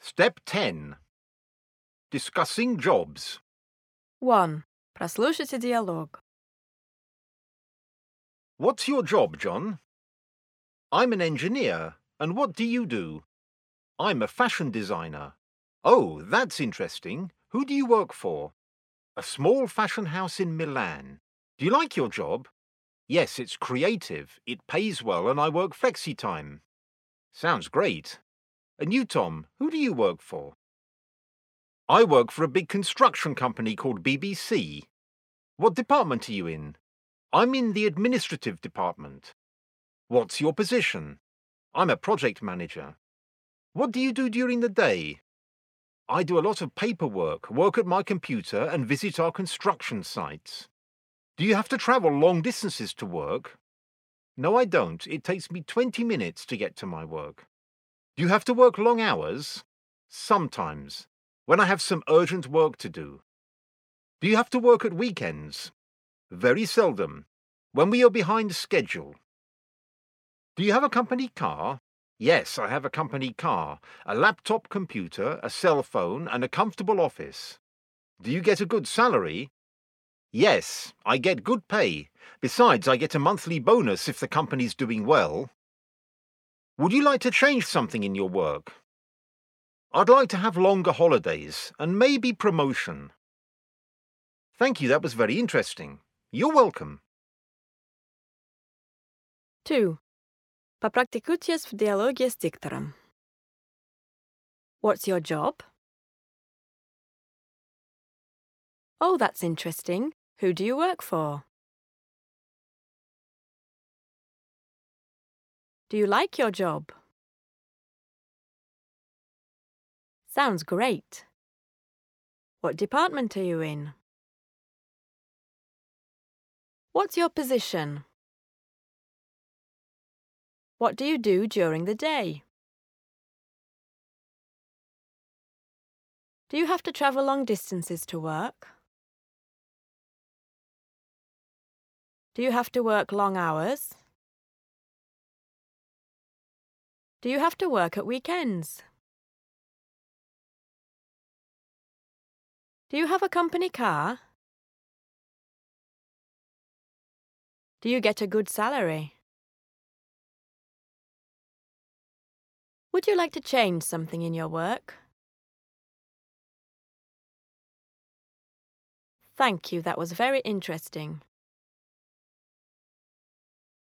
Step 10. Discussing jobs. 1. Прослушайте диалог. What's your job, John? I'm an engineer. And what do you do? I'm a fashion designer. Oh, that's interesting. Who do you work for? A small fashion house in Milan. Do you like your job? Yes, it's creative. It pays well and I work flexi time. Sounds great. And you, Tom, who do you work for? I work for a big construction company called BBC. What department are you in? I'm in the administrative department. What's your position? I'm a project manager. What do you do during the day? I do a lot of paperwork, work at my computer, and visit our construction sites. Do you have to travel long distances to work? No, I don't. It takes me 20 minutes to get to my work. Do you have to work long hours? Sometimes, when I have some urgent work to do. Do you have to work at weekends? Very seldom, when we are behind schedule. Do you have a company car? Yes, I have a company car, a laptop computer, a cell phone, and a comfortable office. Do you get a good salary? Yes, I get good pay. Besides, I get a monthly bonus if the company's doing well. Would you like to change something in your work? I'd like to have longer holidays and maybe promotion. Thank you, that was very interesting. You're welcome. 2. Попрактикуйтесь в диалоге с диктором. What's your job? Oh, that's interesting. Who do you work for? Do you like your job? Sounds great. What department are you in? What's your position? What do you do during the day? Do you have to travel long distances to work? Do you have to work long hours? Do you have to work at weekends? Do you have a company car? Do you get a good salary? Would you like to change something in your work? Thank you, that was very interesting.